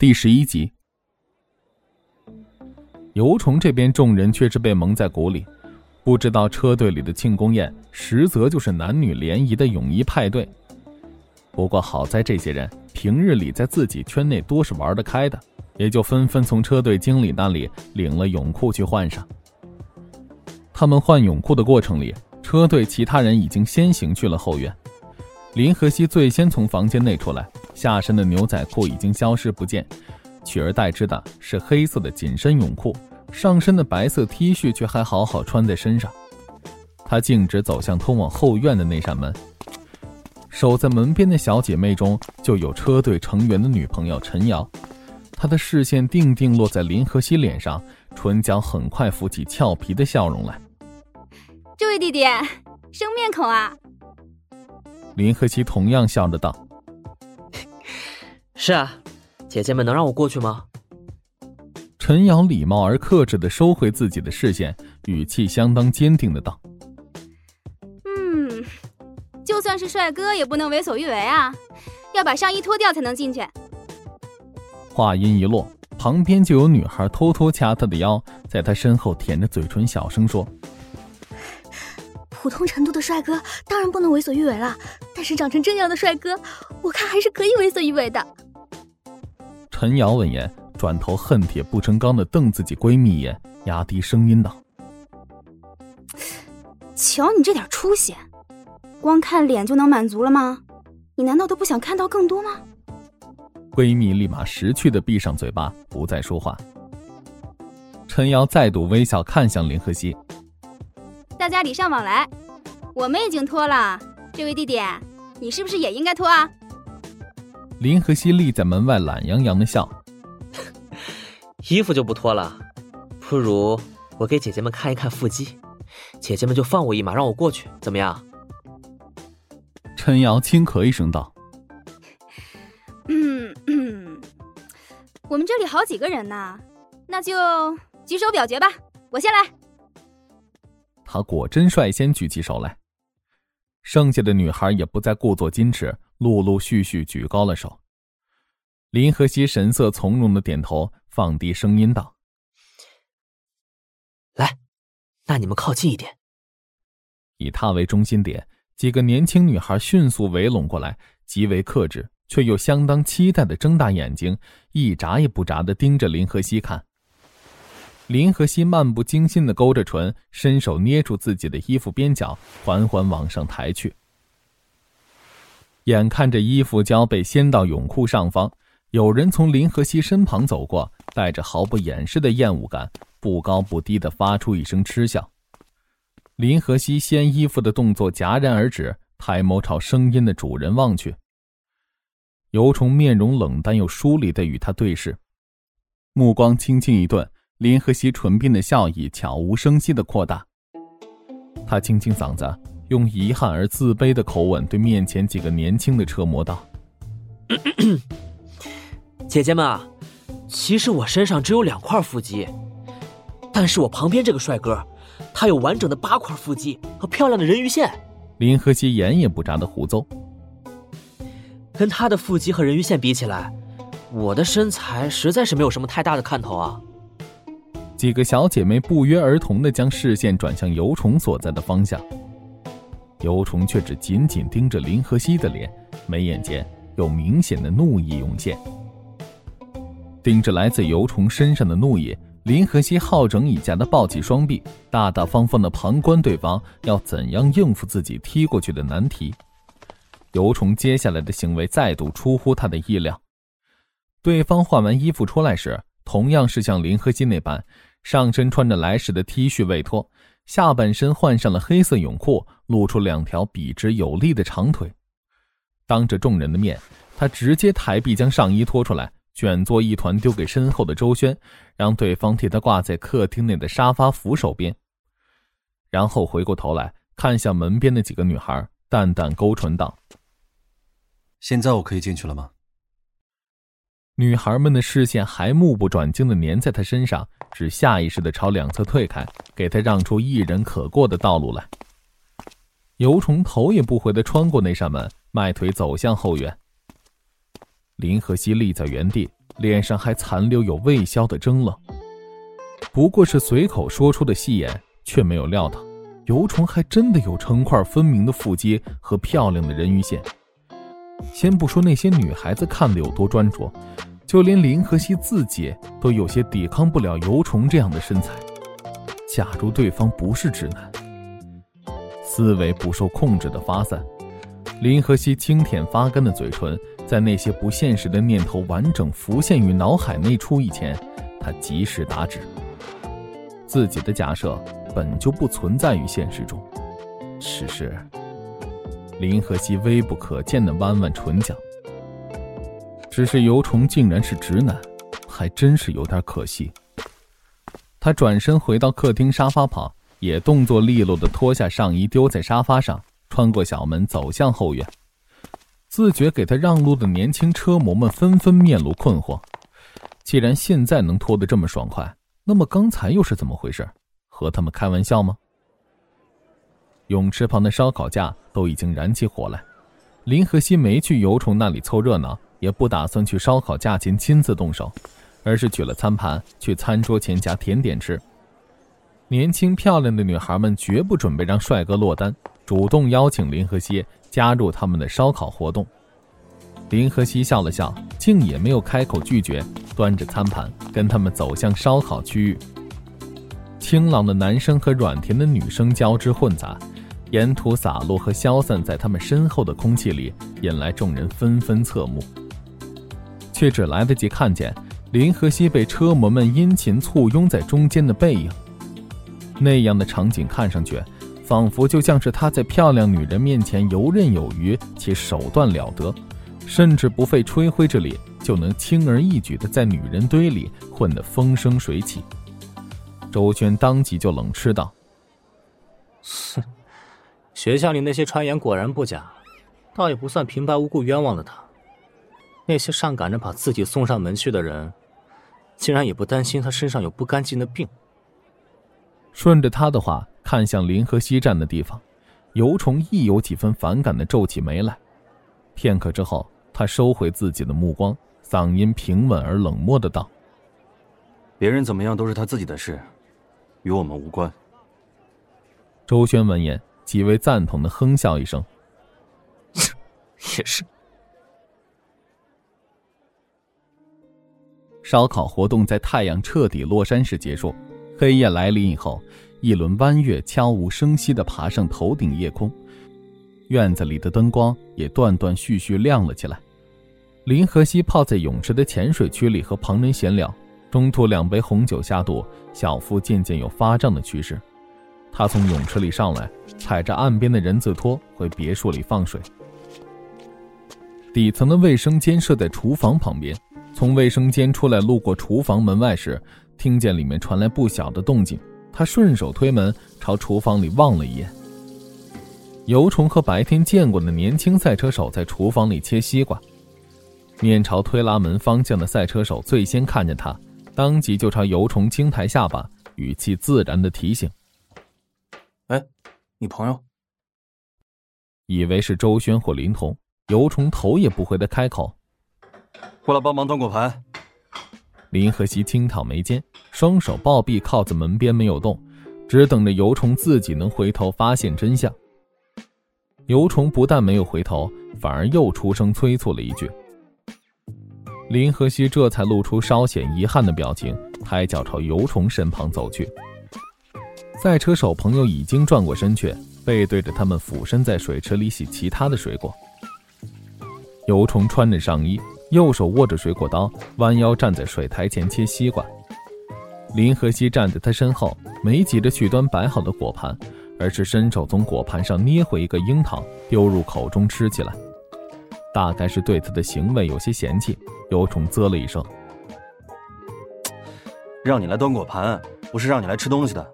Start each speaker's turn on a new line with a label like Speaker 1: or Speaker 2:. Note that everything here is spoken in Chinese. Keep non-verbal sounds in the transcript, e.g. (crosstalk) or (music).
Speaker 1: 第十一集，游虫这边众人却是被蒙在鼓里，不知道车队里的庆功宴实则就是男女联谊的泳衣派对。不过好在这些人平日里在自己圈内多是玩得开的，也就纷纷从车队经理那里领了泳裤去换上。他们换泳裤的过程里，车队其他人已经先行去了后院。林和熙最先从房间内出来。下身的牛仔裤已经消失不见，取而代之的是黑色的紧身泳裤，上身的白色 T 恤却还好好穿在身上。他径直走向通往后院的那扇门，守在门边的小姐妹中就有车队成员的女朋友陈瑶，她的视线定定落在林和熙脸上，唇角很快浮起俏皮的笑容来。
Speaker 2: 这位弟弟，生面孔啊！
Speaker 1: 林和熙同样笑着道。(laughs)
Speaker 3: 是啊，姐姐们能让我过去吗？
Speaker 1: 陈瑶礼貌而克制的收回自己的视线，语气相当坚定的道：“
Speaker 2: 嗯，就算是帅哥也不能为所欲为啊，要把上衣脱掉才能进去。”
Speaker 1: 话音一落，旁边就有女孩偷偷掐他的腰，在他身后舔着嘴唇，小声说：“
Speaker 4: 普通程度的帅哥当然不能为所欲为了，但是长成这样的帅哥，我看还是可以为所欲为的。”
Speaker 1: 陈瑶闻言，转头恨铁不成钢的瞪自己闺蜜一眼，压低声音道：“
Speaker 2: 瞧你这点出息，光看脸就能满足了吗？你难道都不想看到更多吗？”
Speaker 1: 闺蜜立马识趣的闭上嘴巴，不再说话。陈瑶再度微笑看向林和熙：“
Speaker 2: 大家礼尚往来，我们已经脱了，这位弟弟，你是不是也应该脱啊？”
Speaker 1: 林和熙立在门外，懒洋洋的笑。(laughs)
Speaker 3: 衣服就不脱了，不如我给姐姐们看一看腹肌，姐姐们就放我一马，让我过去，怎么样？
Speaker 1: 陈瑶轻咳一声道：“
Speaker 2: 嗯嗯，我们这里好几个人呢，那就举手表决吧，我先来。”
Speaker 1: 他果真率先举起手来，剩下的女孩也不再故作矜持。陆陆续续举高了手，林和熙神色从容的点头，放低声音道：“
Speaker 3: 来，那你们靠近一点。”
Speaker 1: 以他为中心点，几个年轻女孩迅速围拢过来，极为克制，却又相当期待的睁大眼睛，一眨也不眨的盯着林和熙看。林和熙漫不经心的勾着唇，伸手捏住自己的衣服边角，缓缓往上抬去。眼看着衣服就要被掀到泳裤上方，有人从林和熙身旁走过，带着毫不掩饰的厌恶感，不高不低的发出一声嗤笑。林和熙掀衣服的动作戛然而止，抬眸朝声音的主人望去。尤虫面容冷淡又疏离的与他对视，目光轻轻一顿，林和熙唇边的笑意悄无声息的扩大。他清清嗓子。用遗憾而自卑的口吻对面前几个年轻的车模道：“ (clears throat)
Speaker 3: 姐姐们啊，其实我身上只有两块腹肌，但是我旁边这个帅哥，他有完整的八块腹肌和漂亮的人鱼线。”
Speaker 1: 林和熙眼也不眨的胡诌：“
Speaker 3: 跟他的腹肌和人鱼线比起来，我的身材实在是没有什么太大的看头啊。”
Speaker 1: 几个小姐妹不约而同的将视线转向游虫所在的方向。尤虫却只紧紧盯着林和熙的脸，眉眼间有明显的怒意涌现。盯着来自尤虫身上的怒意，林和熙好整以暇的抱起双臂，大大方方的旁观对方要怎样应付自己踢过去的难题。尤虫接下来的行为再度出乎他的意料。对方换完衣服出来时，同样是像林和熙那般，上身穿着来时的 T 恤未脱。下半身换上了黑色泳裤，露出两条笔直有力的长腿。当着众人的面，他直接抬臂将上衣脱出来，卷作一团丢给身后的周轩，让对方替他挂在客厅内的沙发扶手边。然后回过头来看向门边的几个女孩，淡淡勾唇道：“
Speaker 5: 现在我可以进去了吗？”
Speaker 1: 女孩们的视线还目不转睛的粘在他身上，只下意识的朝两侧退开，给他让出一人可过的道路来。游虫头也不回的穿过那扇门，迈腿走向后院。林和熙立在原地，脸上还残留有未消的怔冷。不过是随口说出的戏言，却没有料到，尤虫还真的有成块分明的腹肌和漂亮的人鱼线。先不说那些女孩子看的有多专注，就连林和熙自己都有些抵抗不了尤虫这样的身材。假如对方不是直男，思维不受控制的发散，林和熙轻舔发干的嘴唇，在那些不现实的念头完整浮现于脑海内出以前，他及时打止。自己的假设本就不存在于现实中，只是。林和熙微不可见的弯弯唇角，只是尤虫竟然是直男，还真是有点可惜。他转身回到客厅沙发旁，也动作利落的脱下上衣丢在沙发上，穿过小门走向后院。自觉给他让路的年轻车模们纷纷面露困惑。既然现在能脱得这么爽快，那么刚才又是怎么回事？和他们开玩笑吗？泳池旁的烧烤架都已经燃起火来，林和熙没去油虫那里凑热闹，也不打算去烧烤架前亲自动手，而是举了餐盘去餐桌前夹甜点吃。年轻漂亮的女孩们绝不准备让帅哥落单，主动邀请林和熙加入他们的烧烤活动。林和熙笑了笑，竟也没有开口拒绝，端着餐盘跟他们走向烧烤区域。清朗的男生和软甜的女生交织混杂。沿途洒落和消散在他们身后的空气里，引来众人纷纷侧目，却只来得及看见林和熙被车模们殷勤簇拥在中间的背影。那样的场景看上去，仿佛就像是他在漂亮女人面前游刃有余且手段了得，甚至不费吹灰之力就能轻而易举地在女人堆里混得风生水起。周轩当即就冷嗤道：“
Speaker 6: 哼。”学校里那些传言果然不假，倒也不算平白无故冤枉了他。那些上赶着把自己送上门去的人，竟然也不担心他身上有不干净的病。
Speaker 1: 顺着他的话看向林河西站的地方，尤虫亦有几分反感的皱起眉来。片刻之后，他收回自己的目光，嗓音平稳而冷漠的道：“
Speaker 5: 别人怎么样都是他自己的事，与我们无关。”
Speaker 1: 周轩闻言。极为赞同的哼笑一声，
Speaker 6: 也是。
Speaker 1: 烧烤活动在太阳彻底落山时结束，黑夜来临以后，一轮弯月悄无声息的爬上头顶夜空，院子里的灯光也断断续续亮了起来。林和熙泡在泳池的浅水区里和旁人闲聊，中途两杯红酒下肚，小腹渐渐有发胀的趋势。他从泳池里上来，踩着岸边的人字拖回别墅里放水。底层的卫生间设在厨房旁边，从卫生间出来，路过厨房门外时，听见里面传来不小的动静。他顺手推门，朝厨房里望了一眼。尤虫和白天见过的年轻赛车手在厨房里切西瓜。面朝推拉门方向的赛车手最先看见他，当即就朝尤虫轻抬下巴，语气自然的提醒。
Speaker 5: 哎，你朋友？
Speaker 1: 以为是周轩或林童，尤虫头也不回的开口：“
Speaker 5: 过来帮忙端果盘。”
Speaker 1: 林和熙轻挑眉间，双手抱臂靠在门边没有动，只等着尤虫自己能回头发现真相。尤虫不但没有回头，反而又出声催促了一句。林和熙这才露出稍显遗憾的表情，抬脚朝尤虫身旁走去。赛车手朋友已经转过身去，背对着他们俯身在水池里洗其他的水果。尤虫穿着上衣，右手握着水果刀，弯腰站在水台前切西瓜。林和熙站在他身后，没急着去端摆好的果盘，而是伸手从果盘上捏回一个樱桃，丢入口中吃起来。大概是对他的行为有些嫌弃，尤虫啧了一声：“
Speaker 5: 让你来端果盘，不是让你来吃东西的。”